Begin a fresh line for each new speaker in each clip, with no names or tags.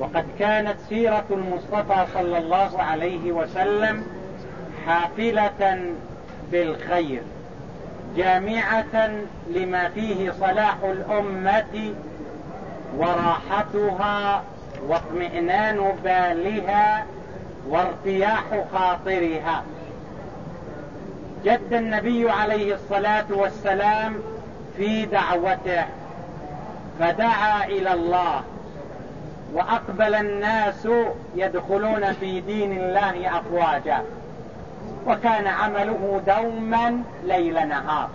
وقد كانت سيرة المصطفى صلى الله عليه وسلم حافلة بالخير جامعة لما فيه صلاح الأمة وراحتها واطمئنان بالها وارتياح خاطرها. جد النبي عليه الصلاة والسلام في دعوته فدعا إلى الله وأقبل الناس يدخلون في دين الله أفواجا. وكان عمله دوما ليل نهار.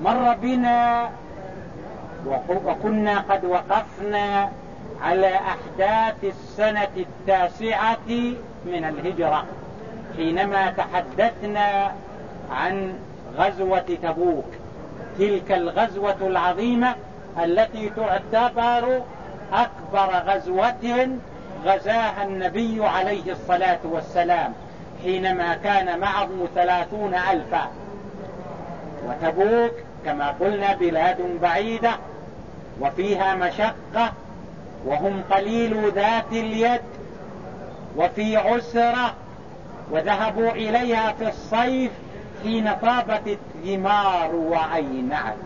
مر بنا وكنا قد وقفنا على أحداث السنة التاسعة من الهجرة حينما تحدثنا عن غزوة تبوك. تلك الغزوة العظيمة التي تعتبر أكبر غزوة غزاها النبي عليه الصلاة والسلام حينما كان معه ثلاثون ألفا. وتبوك كما قلنا بلاد بعيدة وفيها مشقة وهم قليل ذات اليد وفي عسرة وذهبوا إليها في الصيف حين طابت الثمار وعينعت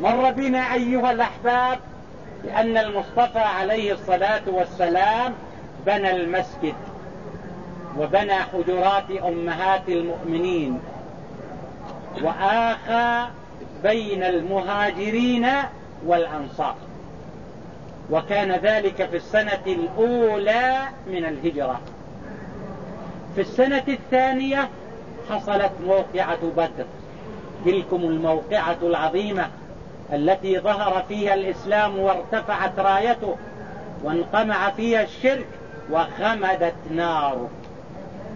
مر بنا أيها الأحباب لأن المصطفى عليه الصلاة والسلام بنى المسجد وبنى حجرات أمهات المؤمنين وآخى بين المهاجرين والأنصار. وكان ذلك في السنة الأولى من الهجرة. في السنة الثانية حصلت موقعة بدر. تلكم الموقعة العظيمة. التي ظهر فيها الإسلام وارتفعت رايته وانقمع فيها الشرك وخمدت ناره.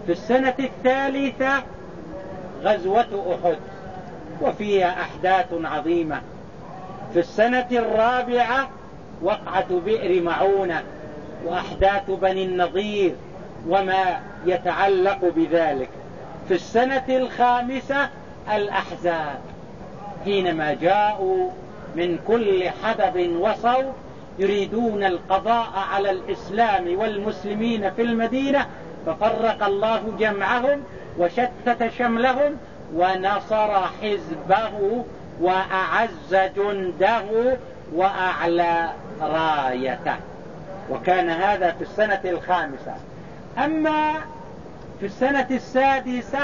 في السنة الثالثة غزوة أحد وفيها أحداث عظيمة. في السنة الرابعة وقعة بئر معونة وأحداث بني النظير وما يتعلق بذلك. في السنة الخامسة الأحزاب. حينما جاءوا من كل حدب وصوا يريدون القضاء على الإسلام والمسلمين في المدينة ففرق الله جمعهم وشتت شملهم ونصر حزبه وأعز جنده وأعلى رايته. وكان هذا في السنة الخامسة. أما في السنة السادسة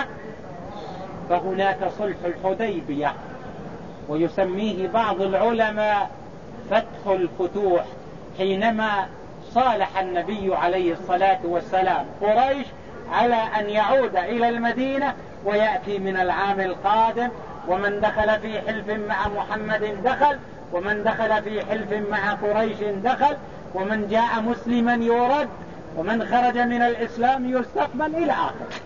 فهناك صلح الحديبية. ويسميه بعض العلماء فتح الفتوح حينما صالح النبي عليه الصلاة والسلام قريش على أن يعود إلى المدينة ويأتي من العام القادم ومن دخل في حلف مع محمد دخل ومن دخل في حلف مع قريش دخل ومن جاء مسلما يرد ومن خرج من الإسلام يستقبل إلى آخر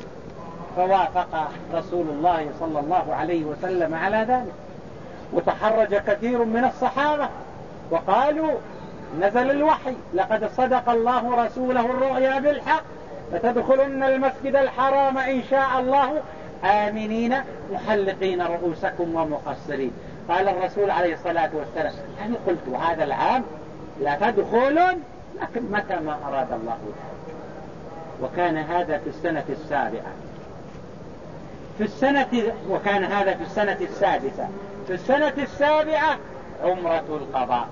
فوافق رسول الله صلى الله عليه وسلم على ذلك. وتحرج كثير من الصحابة وقالوا نزل الوحي لقد صدق الله رسوله الرؤيا بالحق فتدخلن المسجد الحرام إن شاء الله. آمنين محلقين رؤوسكم ومقصرين. قال الرسول عليه الصلاة والسلام أنا قلت هذا العام لا تدخلون لكن متى ما أراد الله وكان هذا في السنة السابعة. في السنة وكان هذا في السنة السادسة. في السنة السابعة عمرة القضاء.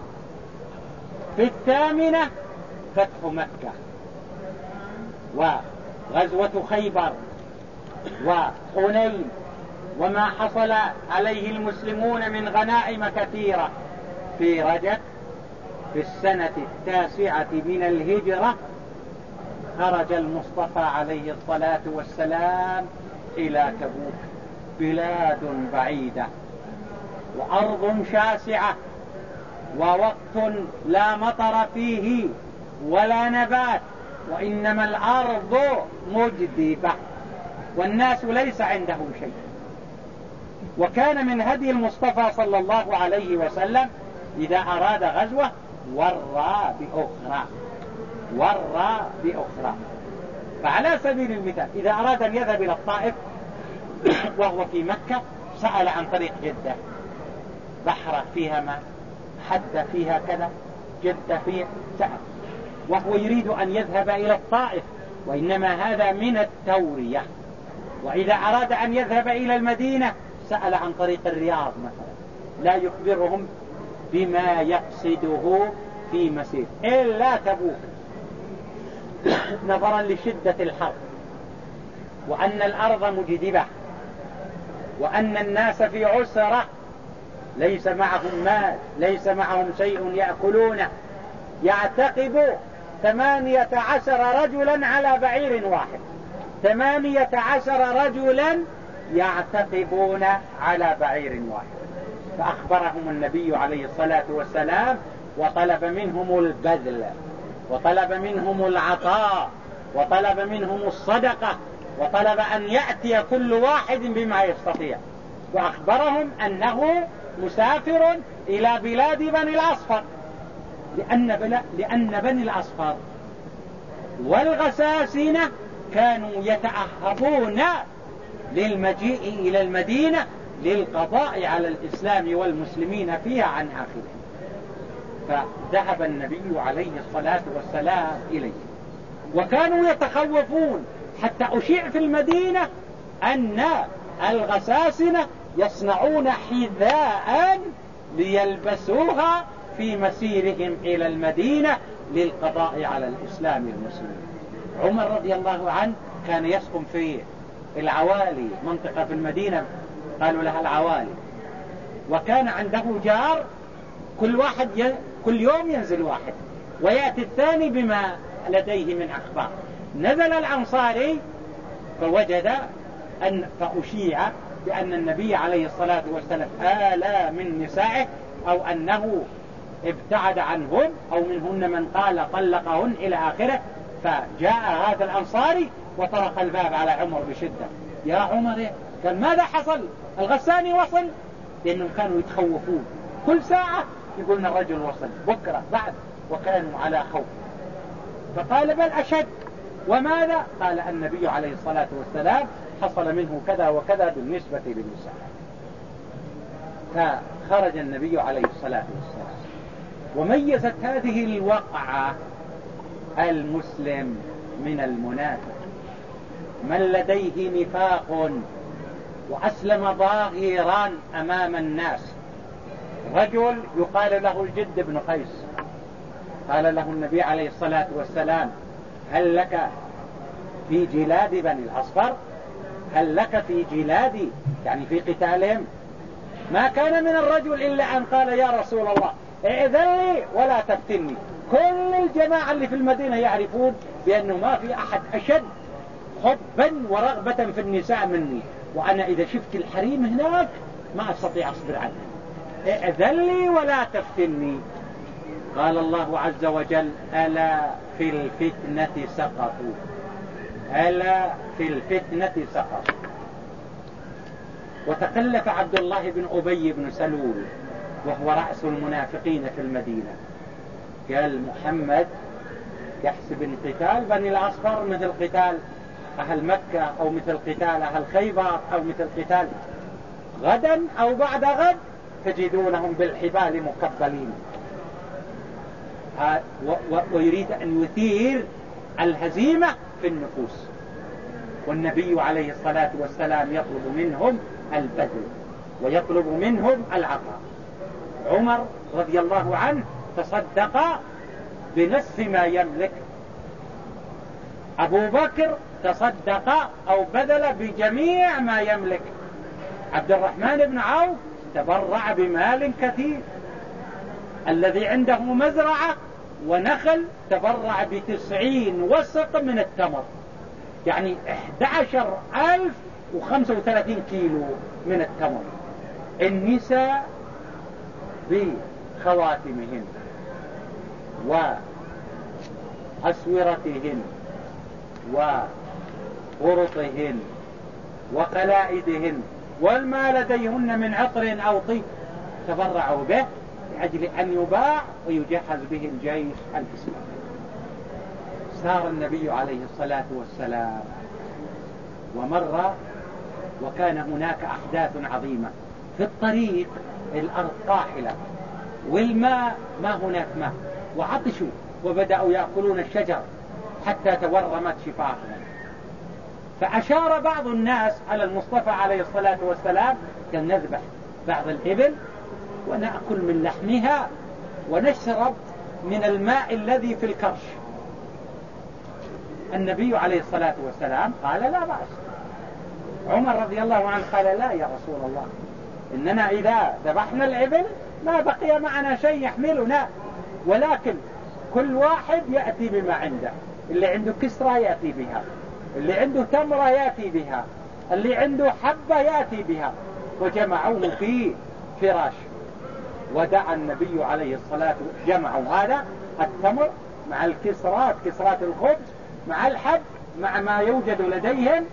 في الثامنة فتح مكة. وغزوة خيبر. وحنين وما حصل عليه المسلمون من غنائم كثيرة. في رجب في السنة التاسعة من الهجرة خرج المصطفى عليه الصلاة والسلام إلى تبوك بلاد بعيدة. وأرض شاسعة ووقت لا مطر فيه ولا نبات وإنما الأرض مجدبة والناس ليس عندهم شيء. وكان من هدي المصطفى صلى الله عليه وسلم إذا أراد غزوة ورى بأخرى ورى بأخرى. فعلى سبيل المثال إذا أراد أن يذهب إلى الطائف وهو في مكة سأل عن طريق جدة. بحرة فيها ماء حد فيها كذا جدة فيها سأل وهو يريد أن يذهب إلى الطائف وإنما هذا من التورية. وإذا أراد أن يذهب إلى المدينة سأل عن طريق الرياض مثلا. لا يخبرهم بما يقصده في مسير. إلا تبوك. نظرا لشدة الحر وأن الأرض مجدبة وأن الناس في عسرة. ليس معهم مال ليس معهم شيء يأكلونه. يعتقب ثمانية عشر رجلا على بعير واحد. ثمانية عشر رجلا يعتقبون على بعير واحد. فأخبرهم النبي عليه الصلاة والسلام وطلب منهم البذل وطلب منهم العطاء وطلب منهم الصدقة وطلب أن يأتي كل واحد بما يستطيع. وأخبرهم أنه مسافر إلى بلاد بني الأصفر. لأن, بلا لأن بني الأصفر والغساسنة كانوا يتأهبون للمجيء إلى المدينة للقضاء على الإسلام والمسلمين فيها عن آخرهم فذهب النبي عليه الصلاة والسلام إليه. وكانوا يتخوفون حتى أشيع في المدينة أن الغساسنة يصنعون حذاء ليلبسوها في مسيرهم إلى المدينة للقضاء على الإسلام المسلمين عمر رضي الله عنه كان يسكن في العوالي منطقة في المدينة قالوا لها العوالي. وكان عنده جار كل واحد ي... كل يوم ينزل واحد ويأتي الثاني بما لديه من أخبار. نزل الأنصاري فوجد أن فأشيع بأن النبي عليه الصلاة والسلام آلى من نسائه أو أنه ابتعد عنهم أو منهن من قال طلقهن إلى آخره فجاء هذا الأنصاري وطرق الباب على عمر بشدة. يا عمر قال ماذا حصل؟ الغساني وصل؟ لأنهم كانوا يتخوفون. كل ساعة يقولون الرجل وصل. بكرة بعد. وكانوا على خوف. فقال بل أشد. وماذا؟ قال النبي عليه الصلاة والسلام حصل منه كذا وكذا بالنسبة للنساء. فخرج النبي عليه الصلاة والسلام. وميزت هذه الوقعة المسلم من المنافق. من لديه نفاق وأسلم ظاهرا أمام الناس. رجل يقال له الجد بن قيس. قال له النبي عليه الصلاة والسلام هل لك في جلاد بني الأصفر؟ هل لك في جلاد يعني في قتالهم. ما كان من الرجل إلا أن قال يا رسول الله ائذن لي ولا تفتني. كل الجماعة اللي في المدينة يعرفون بأنه ما في أحد أشد حبا ورغبة في النساء مني. وأنا إذا شفت الحريم هناك ما أستطيع أصبر عنه. ائذن لي ولا تفتني. قال الله عز وجل ألا في الفتنة سقطوا. ألا في الفتنة سقطوا وتكلف عبد الله بن أبي بن سلول وهو رأس المنافقين في المدينة. قال محمد يحسب ان قتال بني الأصفر مثل قتال أهل مكة أو مثل قتال أهل خيبر أو مثل قتال غدا أو بعد غد تجدونهم بالحبال مقبلين. ويريد أن يثير الهزيمة في النفوس. والنبي عليه الصلاة والسلام يطلب منهم البذل ويطلب منهم العطاء. عمر رضي الله عنه تصدق بنصف ما يملك. أبو بكر تصدق أو بذل بجميع ما يملك. عبد الرحمن بن عوف تبرع بمال كثير. الذي عنده مزرعة ونخل تبرع بتسعين وسق من التمر. يعني 11035 كيلو من التمر. النساء بخواتمهن وأسورتهن وغرطهن وقلائدهن. والما لديهن من عطر أو طيب تبرعوا به. لأجل أن يباع ويجهز به الجيش الإسلامي. سار النبي عليه الصلاة والسلام. ومر وكان هناك أحداث عظيمة في الطريق الأرض قاحلة والماء ما هناك ماء. وعطشوا وبدأوا يأكلون الشجر حتى تورمت شفاههم فأشار بعض الناس على المصطفى عليه الصلاة والسلام كان نذبح بعض الإبل ونأكل من لحمها ونشرب من الماء الذي في الكرش. النبي عليه الصلاة والسلام قال لا بأس. عمر رضي الله عنه قال لا يا رسول الله إننا إذا ذبحنا الإبل ما بقي معنا شيء يحملنا ولكن كل واحد يأتي بما عنده. اللي عنده كسرى يأتي بها اللي عنده تمرة يأتي بها اللي عنده حبة يأتي بها. وجمعوه في فراش. ودعا النبي عليه الصلاة جمعوا هذا التمر مع الكسرات كسرات الخبز مع الحب مع ما يوجد لديهم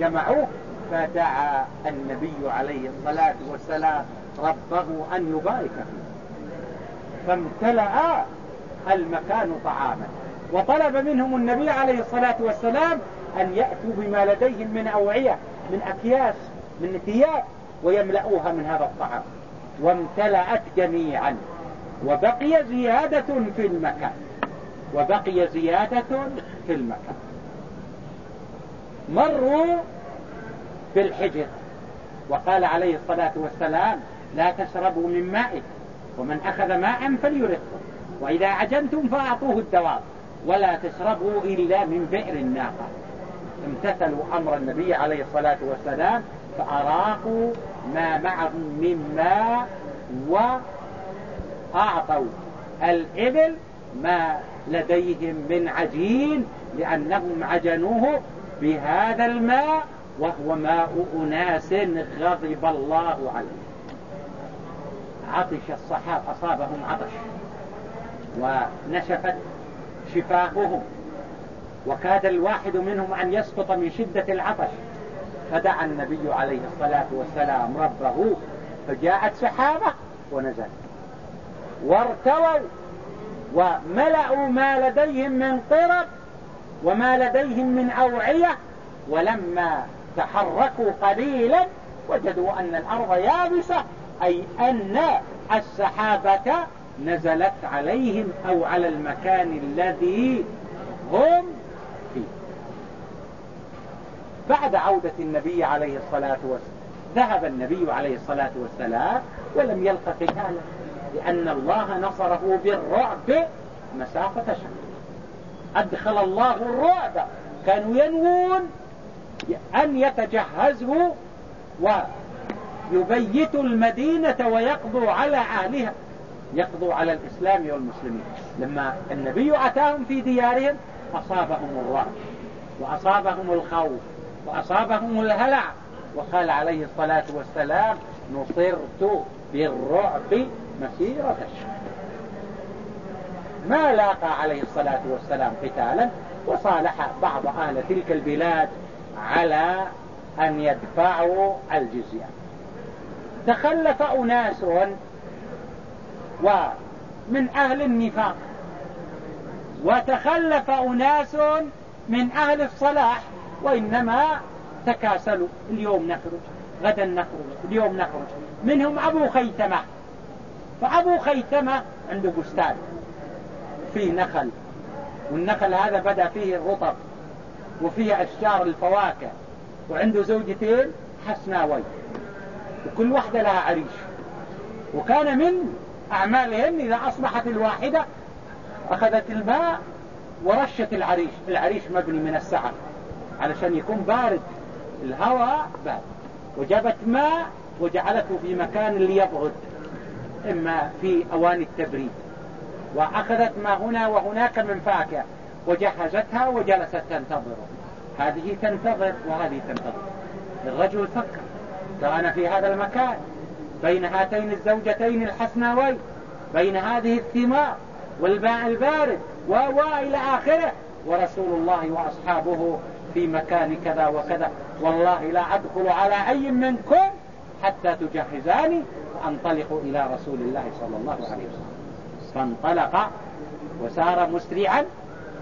جمعوه. فدعا النبي عليه الصلاة والسلام ربه أن يبارك فيه. فامتلأ المكان طعاما. وطلب منهم النبي عليه الصلاة والسلام أن يأتوا بما لديهم من أوعية من أكياس من ثياب ويملؤوها من هذا الطعام. وامتلأت جميعا. وبقي زيادة في المكان. وبقي زيادة في المكان. مروا بالحجر. وقال عليه الصلاة والسلام لا تشربوا من مائه ومن أخذ ماء فليرقه. وإذا عجنتم فأعطوه الدواب ولا تشربوا إلا من بئر الناقة. امتثلوا أمر النبي عليه الصلاة والسلام فأراقوا ما معهم من ماء وأعطوا الإبل ما لديهم من عجين لأنهم عجنوه بهذا الماء وهو ماء أناس غضب الله عليه عطش الصحاب أصابهم عطش ونشفت شفاههم. وكاد الواحد منهم أن يسقط من شدة العطش. فدعا النبي عليه الصلاة والسلام ربه فجاءت سحابة ونزل وارتووا وملأوا ما لديهم من قرب وما لديهم من أوعية ولما تحركوا قليلا وجدوا أن الأرض يابسة أي أن السحابة نزلت عليهم أو على المكان الذي هم بعد عودة النبي عليه الصلاة والسلام ذهب النبي عليه الصلاة والسلام ولم يلق قتالا لأن الله نصره بالرعب مسافة شهر أدخل الله الرعب كانوا ينوون أن يتجهزوا ويبيتوا المدينة ويقضوا على أهلها يقضوا على الإسلام والمسلمين. لما النبي أتاهم في ديارهم أصابهم الرعب وأصابهم الخوف وأصابهم الهلع. وقال عليه الصلاة والسلام نصرت بالرعب مسيرة الشهر ما لاقى عليه الصلاة والسلام قتالا وصالح بعض أهل تلك البلاد على أن يدفعوا الجزية. تخلف أناس ومن أهل النفاق. وتخلف أناس من أهل الصلاح. وإنما تكاسلوا. اليوم نخرج غدا نخرج اليوم نخرج. منهم أبو خيثمة. فأبو خيثمة عنده بستان. فيه نخل. والنخل هذا بدأ فيه الرطب وفيه أشجار الفواكه وعنده زوجتين حسناوي وكل واحدة لها عريش. وكان من أعمالهن إذا أصبحت الواحدة أخذت الماء ورشت العريش. العريش مبني من السعر علشان يكون بارد. الهواء بارد. وجابت ماء وجعلته في مكان ليبرد إما في أواني التبريد. وأخذت ما هنا وهناك من فاكهة وجهزتها وجلست تنتظر. هذه تنتظر وهذه تنتظر. الرجل فكر. كان في هذا المكان. بين هاتين الزوجتين الحسناوين. بين هذه الثمار والماء البارد. وإلى آخره. ورسول الله وأصحابه في مكان كذا وكذا. والله لا أدخل على أي منكم حتى تجهزاني وأنطلق إلى رسول الله صلى الله عليه وسلم. فانطلق وسار مسرعا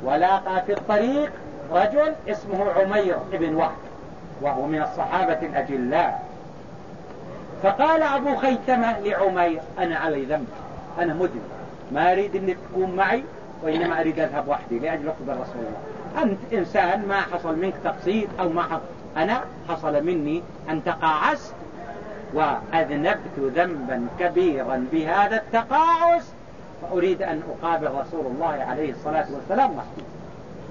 ولاقى في الطريق رجل اسمه عمير بن وهب وهو من الصحابة الأجلاء. فقال أبو خيثمة لعمير أنا علي ذنب أنا مذنب ما أريد أن تكون معي وإنما أريد أذهب وحدي لأجل أقبل رسول الله. أنت إنسان ما حصل منك تقصير أو ما حصل. أنا حصل مني أن تقاعست وأذنبت ذنبا كبيرا بهذا التقاعس فأريد أن أقابل رسول الله عليه الصلاة والسلام.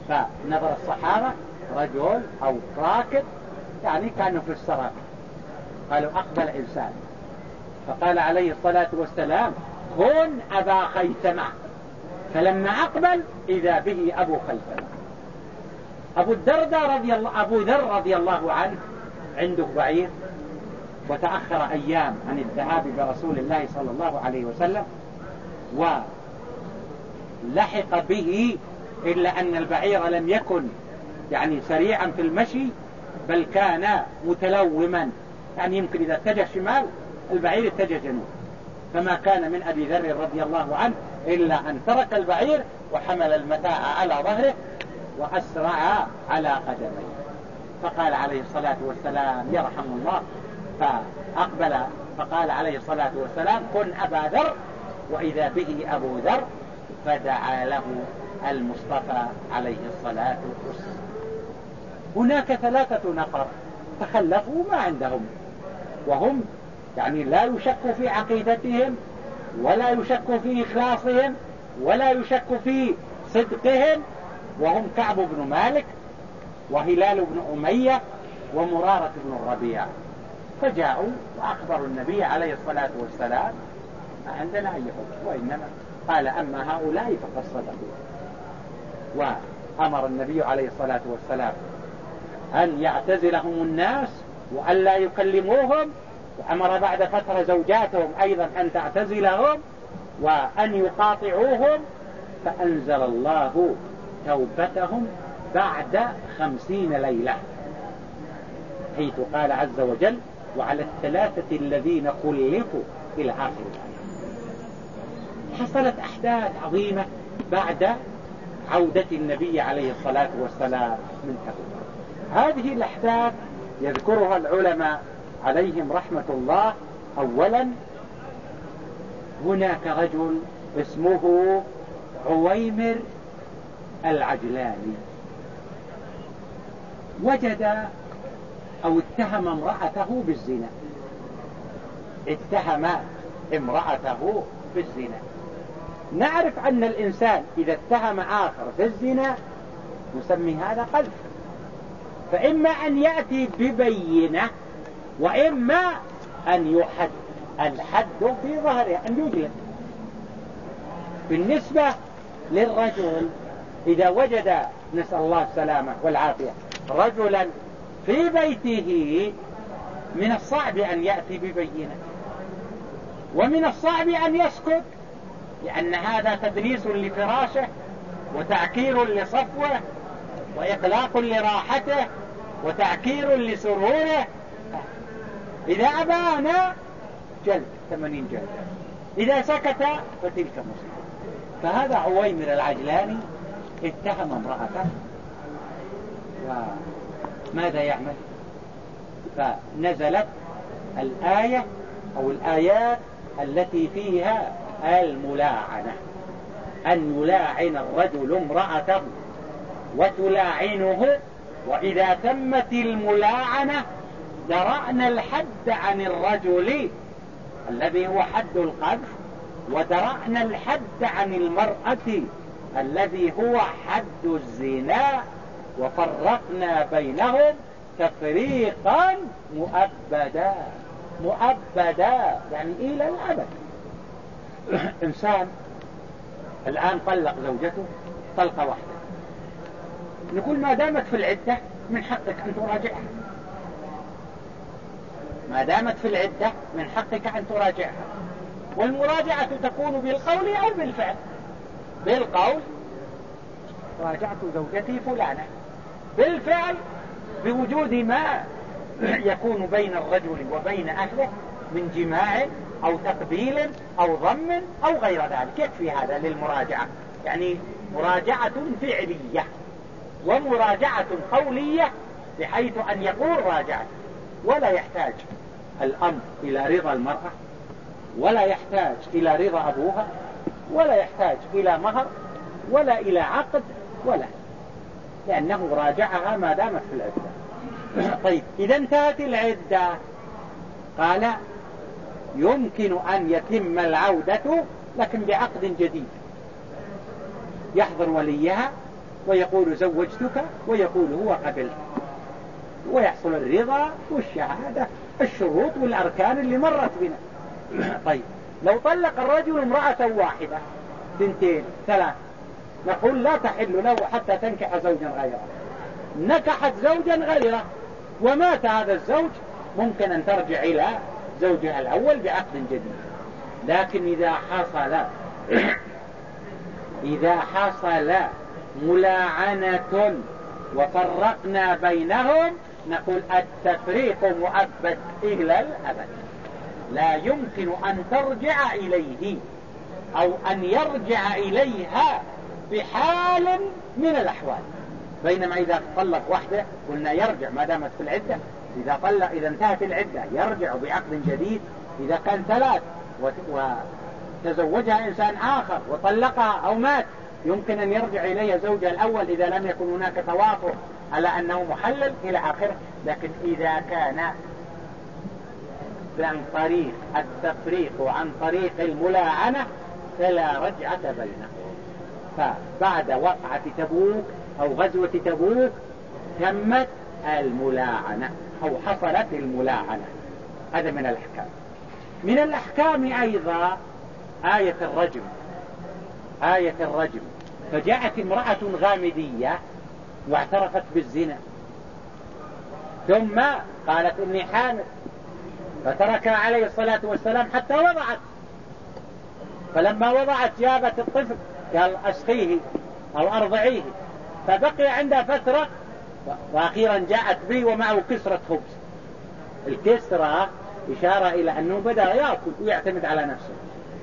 فنظر الصحابة رجل أو راكب يعني كانوا في السراء قالوا أقبل إنسان. فقال عليه الصلاة والسلام كن أبا خيثمة. فلما أقبل إذا به أبو خيثمة. أبو الدرداء رضي الله أبو ذر رضي الله عنه عنده بعير وتأخر أيام عن الذهاب برسول الله صلى الله عليه وسلم ولحق به إلا أن البعير لم يكن يعني سريعا في المشي بل كان متلوما. يعني يمكن إذا اتجه شمال البعير اتجه جنوب. فما كان من أبي ذر رضي الله عنه إلا أن ترك البعير وحمل المتاع على ظهره وأسرع على قدميه. فقال عليه الصلاة والسلام يرحم الله. فأقبل فقال عليه الصلاة والسلام كن أبا ذر. وإذا به أبو ذر فدعا له المصطفى عليه الصلاة والسلام. هناك ثلاثة نفر تخلفوا ما عندهم. وهم يعني لا يشك في عقيدتهم ولا يشك في إخلاصهم ولا يشك في صدقهم وهم كعب بن مالك وهلال بن أمية ومرارة بن الربيع. فجاءوا وأخبروا النبي عليه الصلاة والسلام عندنا أي حكم؟ وإنما قال أما هؤلاء فقد صدقوا. وأمر النبي عليه الصلاة والسلام أن يعتزلهم الناس وأن لا يكلموهم وأمر بعد فترة زوجاتهم أيضا أن تعتزلهم وأن يقاطعوهم فأنزل الله توبتهم بعد خمسين ليلة. حيث قال عز وجل وعلى الثلاثة الذين خلفوا إلى آخر حصلت أحداث عظيمة بعد عودة النبي عليه الصلاة والسلام من تبوك هذه الأحداث يذكرها العلماء عليهم رحمة الله. أولا هناك رجل اسمه عويمر العجلاني وجد أو اتهم امرأته بالزنا. اتهم امرأته بالزنا. نعرف أن الإنسان إذا اتهم آخر بالزنا نسمي هذا قذف. فإما أن يأتي ببينة وإما أن يحد الحد في ظهره أن يجلد بالنسبة للرجل إذا وجد نسأل الله السلامة والعافية رجلا في بيته من الصعب أن يأتي ببينة ومن الصعب أن يسكت لأن هذا تدريس لفراشه وتعكير لصفوه وإقلاق لراحته وتعكير لسروره. إذا أبان جلد ثمانين جلد إذا سكت فتلك مصيبة. فهذا عويمر العجلاني اتهم امرأته. وماذا يعمل؟ فنزلت الآية أو الآيات التي فيها الملاعنة. أن يلاعن الرجل امرأته وتلاعنه وإذا تمت الملاعنة درأنا الحد عن الرجل الذي هو حد القذف ودرأنا الحد عن المرأة الذي هو حد الزنا وفرقنا بينهم تفريقا مؤبدا مؤبدا يعني إلى الأبد. إنسان الآن طلق زوجته طلقة واحدة. نقول ما دامت في العدة من حقك أن تراجعها. ما دامت في العدة من حقك أن تراجعها. والمراجعة تكون بالقول أو بالفعل. بالقول راجعت زوجتي فلانة. بالفعل بوجود ما يكون بين الرجل وبين أهله من جماع أو تقبيل أو ضم أو غير ذلك. يكفي هذا للمراجعة. يعني مراجعة فعلية ومراجعة قولية بحيث أن يقول راجعت. ولا يحتاج الأمر إلى رضا المرأة ولا يحتاج إلى رضا أبوها ولا يحتاج إلى مهر ولا إلى عقد ولا لأنه راجعها ما دامت في العدة. طيب إذا انتهت العدة. قال يمكن أن يتم العودة لكن بعقد جديد. يحضر وليها ويقول زوجتك ويقول هو قبلت ويحصل الرضا والشهادة الشروط والأركان اللي مرت بنا. طيب لو طلق الرجل امرأة واحدة سنتين ثلاث نقول لا تحل له حتى تنكح زوجا غيره. نكحت زوجا غيره ومات هذا الزوج ممكن أن ترجع إلى زوجها الأول بعقد جديد. لكن إذا حصل إذا حصل ملاعنة وفرقنا بينهم نقول التفريق مؤبد إلى الأبد. لا يمكن أن ترجع إليه أو أن يرجع إليها بحال من الأحوال. بينما إذا طلق واحدة قلنا يرجع ما دامت في العدة. إذا طلق إذا انتهت العدة يرجع بعقد جديد. إذا كان ثلاث وتزوجها إنسان آخر وطلقها أو مات يمكن أن يرجع إليها زوجها الأول إذا لم يكن هناك توافق على أنه محلل إلى آخره. لكن إذا كان عن طريق التفريق وعن طريق الملاعنة فلا رجعة بينهم. فبعد وقعة تبوك أو غزوة تبوك تمت الملاعنة أو حصلت الملاعنة. هذا من الأحكام. من الأحكام أيضا آية الرجم. آية الرجم. فجاءت امرأة غامدية واعترفت بالزنا. ثم قالت إني حامل فتركها عليه الصلاة والسلام حتى وضعت. فلما وضعت جابت الطفل قال أسقيه أو أرضعيه فبقي عندها فترة وأخيرا جاءت بي ومعه كسرة خبز. الكسرة إشارة إلى أنه بدأ يأكل ويعتمد على نفسه.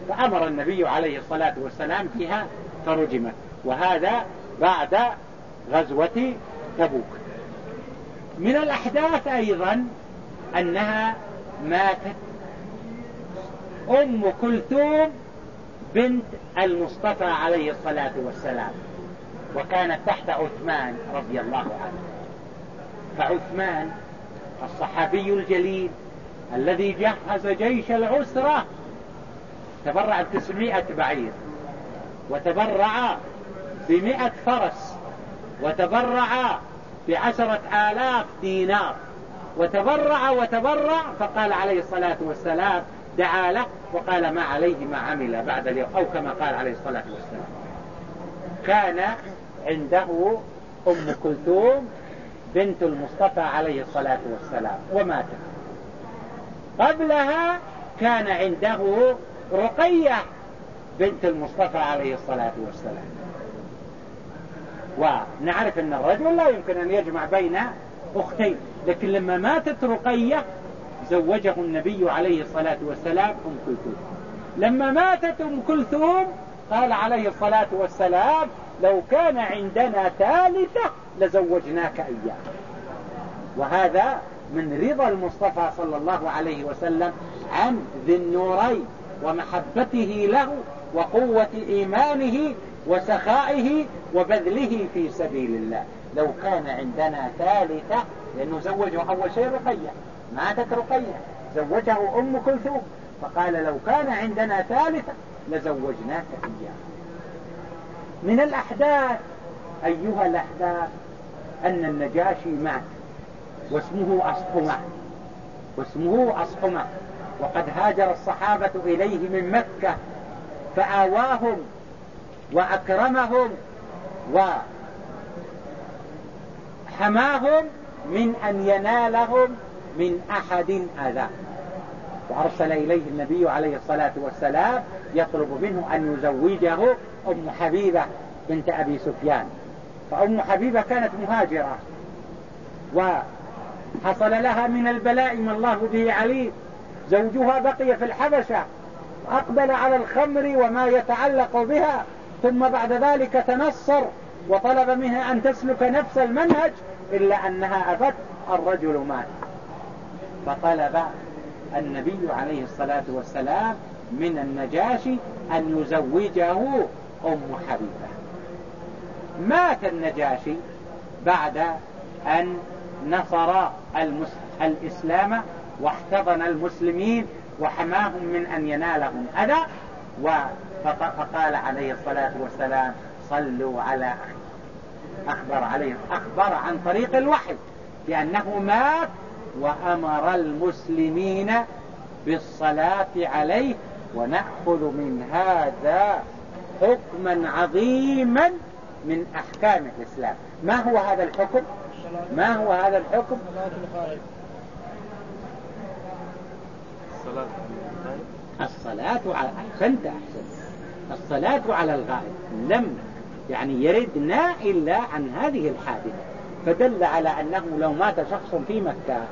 فأمر النبي عليه الصلاة والسلام فيها فرجمت. وهذا بعد غزوة تبوك. من الأحداث أيضا أنها ماتت. أم كلثوم بنت المصطفى عليه الصلاة والسلام وكانت تحت عثمان رضي الله عنه. فعثمان الصحابي الجليل الذي جهز جيش العسرة تبرع بتسعمائة بعير وتبرع بمئة فرس وتبرع بعشرة آلاف دينار. وتبرع وتبرع فقال عليه الصلاة والسلام دعا له وقال ما عليه ما عمل بعد اليوم أو كما قال عليه الصلاة والسلام. كان عنده أم كلثوم بنت المصطفى عليه الصلاة والسلام وماتت. قبلها كان عنده رقية بنت المصطفى عليه الصلاة والسلام. ونعرف أن الرجل لا يمكن أن يجمع بين أختين. لكن لما ماتت رقية زوجه النبي عليه الصلاة والسلام أم كلثوم. لما ماتت أم كلثوم قال عليه الصلاة والسلام لو كان عندنا ثالثة لزوجناك إياه وهذا من رضا المصطفى صلى الله عليه وسلم عن ذي النورين ومحبته له وقوة إيمانه وسخائه وبذله في سبيل الله. لو كان عندنا ثالثة لأنه زوجه أول شيء رقية ماتت رقية زوجه أم كلثوم فقال لو كان عندنا ثالثة لزوجناك إياه من الأحداث أيها الأحداث أن النجاشي مات واسمه أصحمة واسمه أصحمة وقد هاجر الصحابة إليه من مكة فآواهم وأكرمهم وحماهم من أن ينالهم من أحد أذى وأرسل إليه النبي عليه الصلاة والسلام يطلب منه أن يزوجه أم حبيبة بنت أبي سفيان. فأم حبيبة كانت مهاجرة. وحصل لها من البلاء ما الله به عليم. زوجها بقي في الحبشة. أقبل على الخمر وما يتعلق بها. ثم بعد ذلك تنصر وطلب منها أن تسلك نفس المنهج إلا أنها أبت الرجل مات. فطلب النبي عليه الصلاة والسلام من النجاشي أن يزوجه أم حبيبة. مات النجاشي بعد أن نصر الإسلام واحتضن المسلمين وحماهم من أن ينالهم أذى فقال عليه الصلاة والسلام صلوا على أخبر عليه أخبر عن طريق الوحي بأنه مات وأمر المسلمين بالصلاة عليه ونأخذ من هذا حكما عظيما من أحكام الإسلام. ما هو هذا الحكم؟ ما هو هذا الحكم؟ الصلاة على أحسنت أحسن. الصلاة على الغائب. لم يعني يردنا إلا عن هذه الحادثة. فدل على أنه لو مات شخص في مكة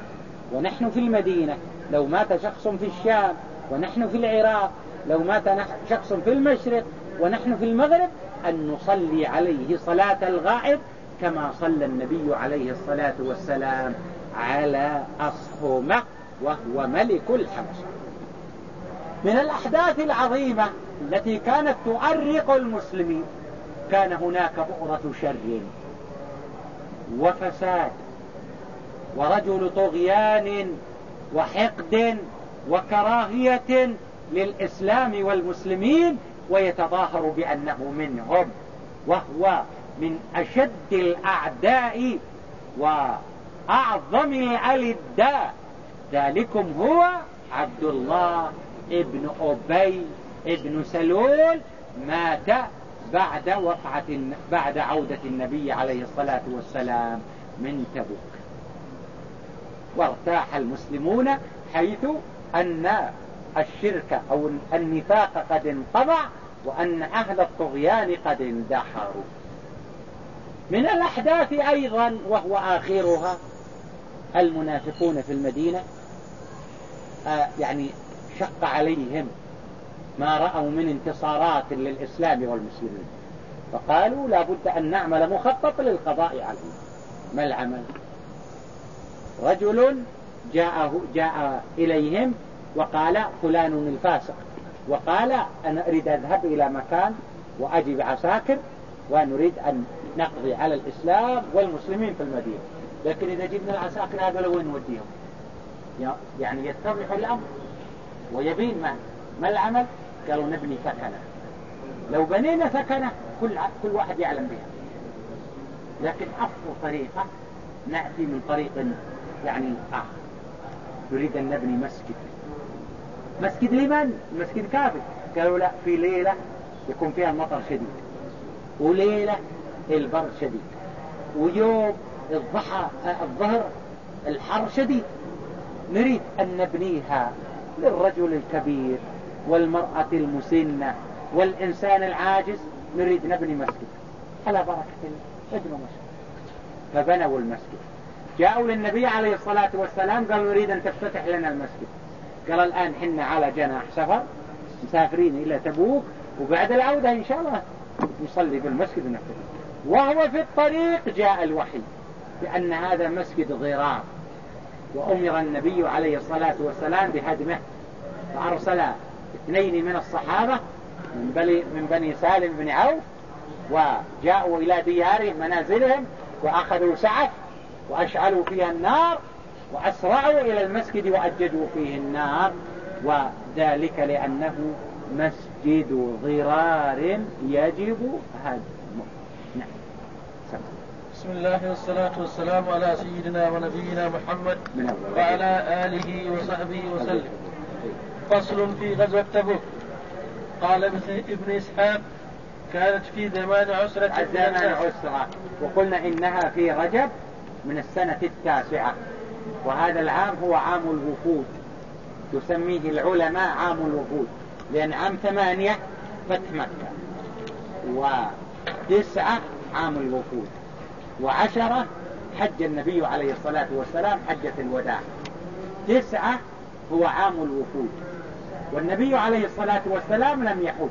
ونحن في المدينة لو مات شخص في الشام ونحن في العراق لو مات شخص في المشرق ونحن في المغرب أن نصلي عليه صلاة الغائب كما صلى النبي عليه الصلاة والسلام على أصهمة وهو ملك الحبشة. من الأحداث العظيمة التي كانت تؤرق المسلمين كان هناك بؤرة شر وفساد ورجل طغيان وحقد وكراهية للإسلام والمسلمين ويتظاهر بأنه منهم وهو من أشد الأعداء وأعظم الألداء. ذلكم هو عبد الله ابن أبي ابن سلول مات بعد وقعة بعد عودة النبي عليه الصلاة والسلام من تبوك. وارتاح المسلمون حيث أن الشرك أو النفاق قد انقضع وأن أهل الطغيان قد اندحروا. من الأحداث أيضا وهو آخرها المنافقون في المدينة آه يعني شق عليهم ما رأوا من انتصارات للإسلام والمسلمين. فقالوا لا بد أن نعمل مخطط للقضاء عليه. ما العمل؟ رجل جاء, جاء إليهم وقال فلان الفاسق. وقال أنا أريد أذهب إلى مكان وأجي بعساكر ونريد أن نقضي على الإسلام والمسلمين في المدينة. لكن إذا جبنا العساكر هذول وين نوديهم؟ يعني يتضح الأمر ويبين ما, ما العمل؟ قالوا نبني سكنة. لو بنينا سكنة كل, كل واحد يعلم بها. لكن أفضل طريقة نأتي من طريق يعني آخر. نريد أن نبني مسجد. مسجد لمن؟ مسجد كافر. قالوا لا في ليلة يكون فيها المطر شديد. وليلة البرد شديد. ويوم الضحى الظهر الحر شديد. نريد أن نبنيها للرجل الكبير. والمرأة المسنة والإنسان العاجز نريد نبني مسجد. على بركة الله ابنوا مسجد. فبنوا المسجد. جاءوا للنبي عليه الصلاة والسلام قالوا نريد أن تفتتح لنا المسجد. قال الآن حنا على جناح سفر مسافرين إلى تبوك وبعد العودة إن شاء الله نصلي بالمسجد ونفتتح. وهو في الطريق جاء الوحي بأن هذا مسجد ضرار وأمر النبي عليه الصلاة والسلام بهدمه فأرسل اثنين من الصحابة من بني, من بني سالم بن عوف وجاءوا إلى ديارهم منازلهم وأخذوا سعف وأشعلوا فيها النار وأسرعوا إلى المسجد وأجدوا فيه النار. وذلك لأنه مسجد ضرار يجب هدمه. نعم.
بسم الله والصلاة والسلام على سيدنا ونبينا محمد وعلى آله وصحبه وسلم. فصل في غزوة تبوك. قال ابن إسحاق كانت في زمان عسرة
زمان عسرة. وقلنا إنها في رجب من السنة التاسعة. وهذا العام هو عام الوفود. يسميه العلماء عام الوفود. لأن عام ثمانية فتح مكة. وتسعة عام الوفود. وعشرة حج النبي عليه الصلاة والسلام حجة الوداع. تسعة هو عام الوفود. والنبي عليه الصلاة والسلام لم يحج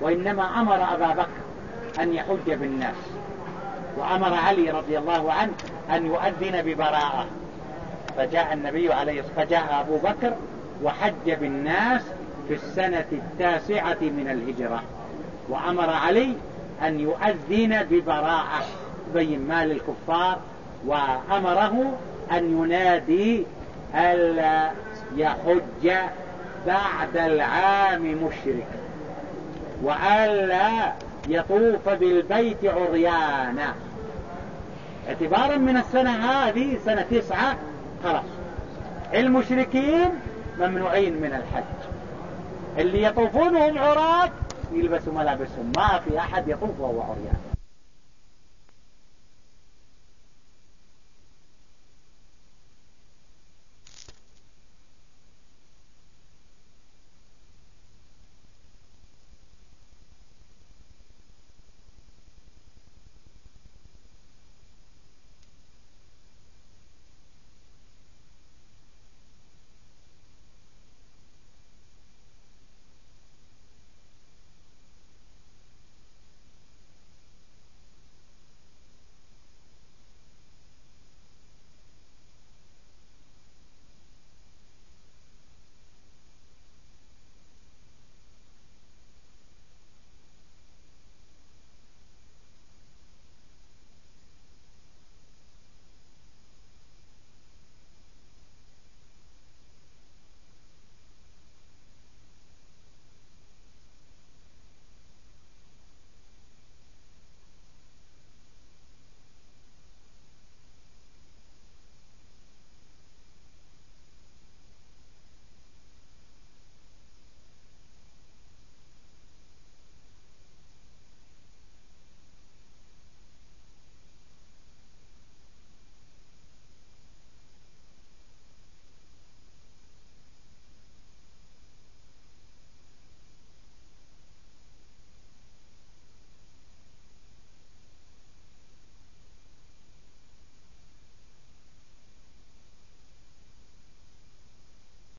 وإنما أمر أبا بكر أن يحج بالناس وأمر علي رضي الله عنه أن يؤذن ببراءة. فجاء النبي عليه فجاء أبو بكر وحج بالناس في السنة التاسعة من الهجرة وأمر علي أن يؤذن ببراءة بين مال الكفار وأمره أن ينادي ألا يحج بعد العام مشرك. وألا يطوف بالبيت عريانا. اعتبارا من السنة هذه سنة تسعة خلاص. المشركين ممنوعين من الحج. اللي يطوفون هم عراة يلبسوا ملابسهم. ما في أحد يطوف وهو عريان.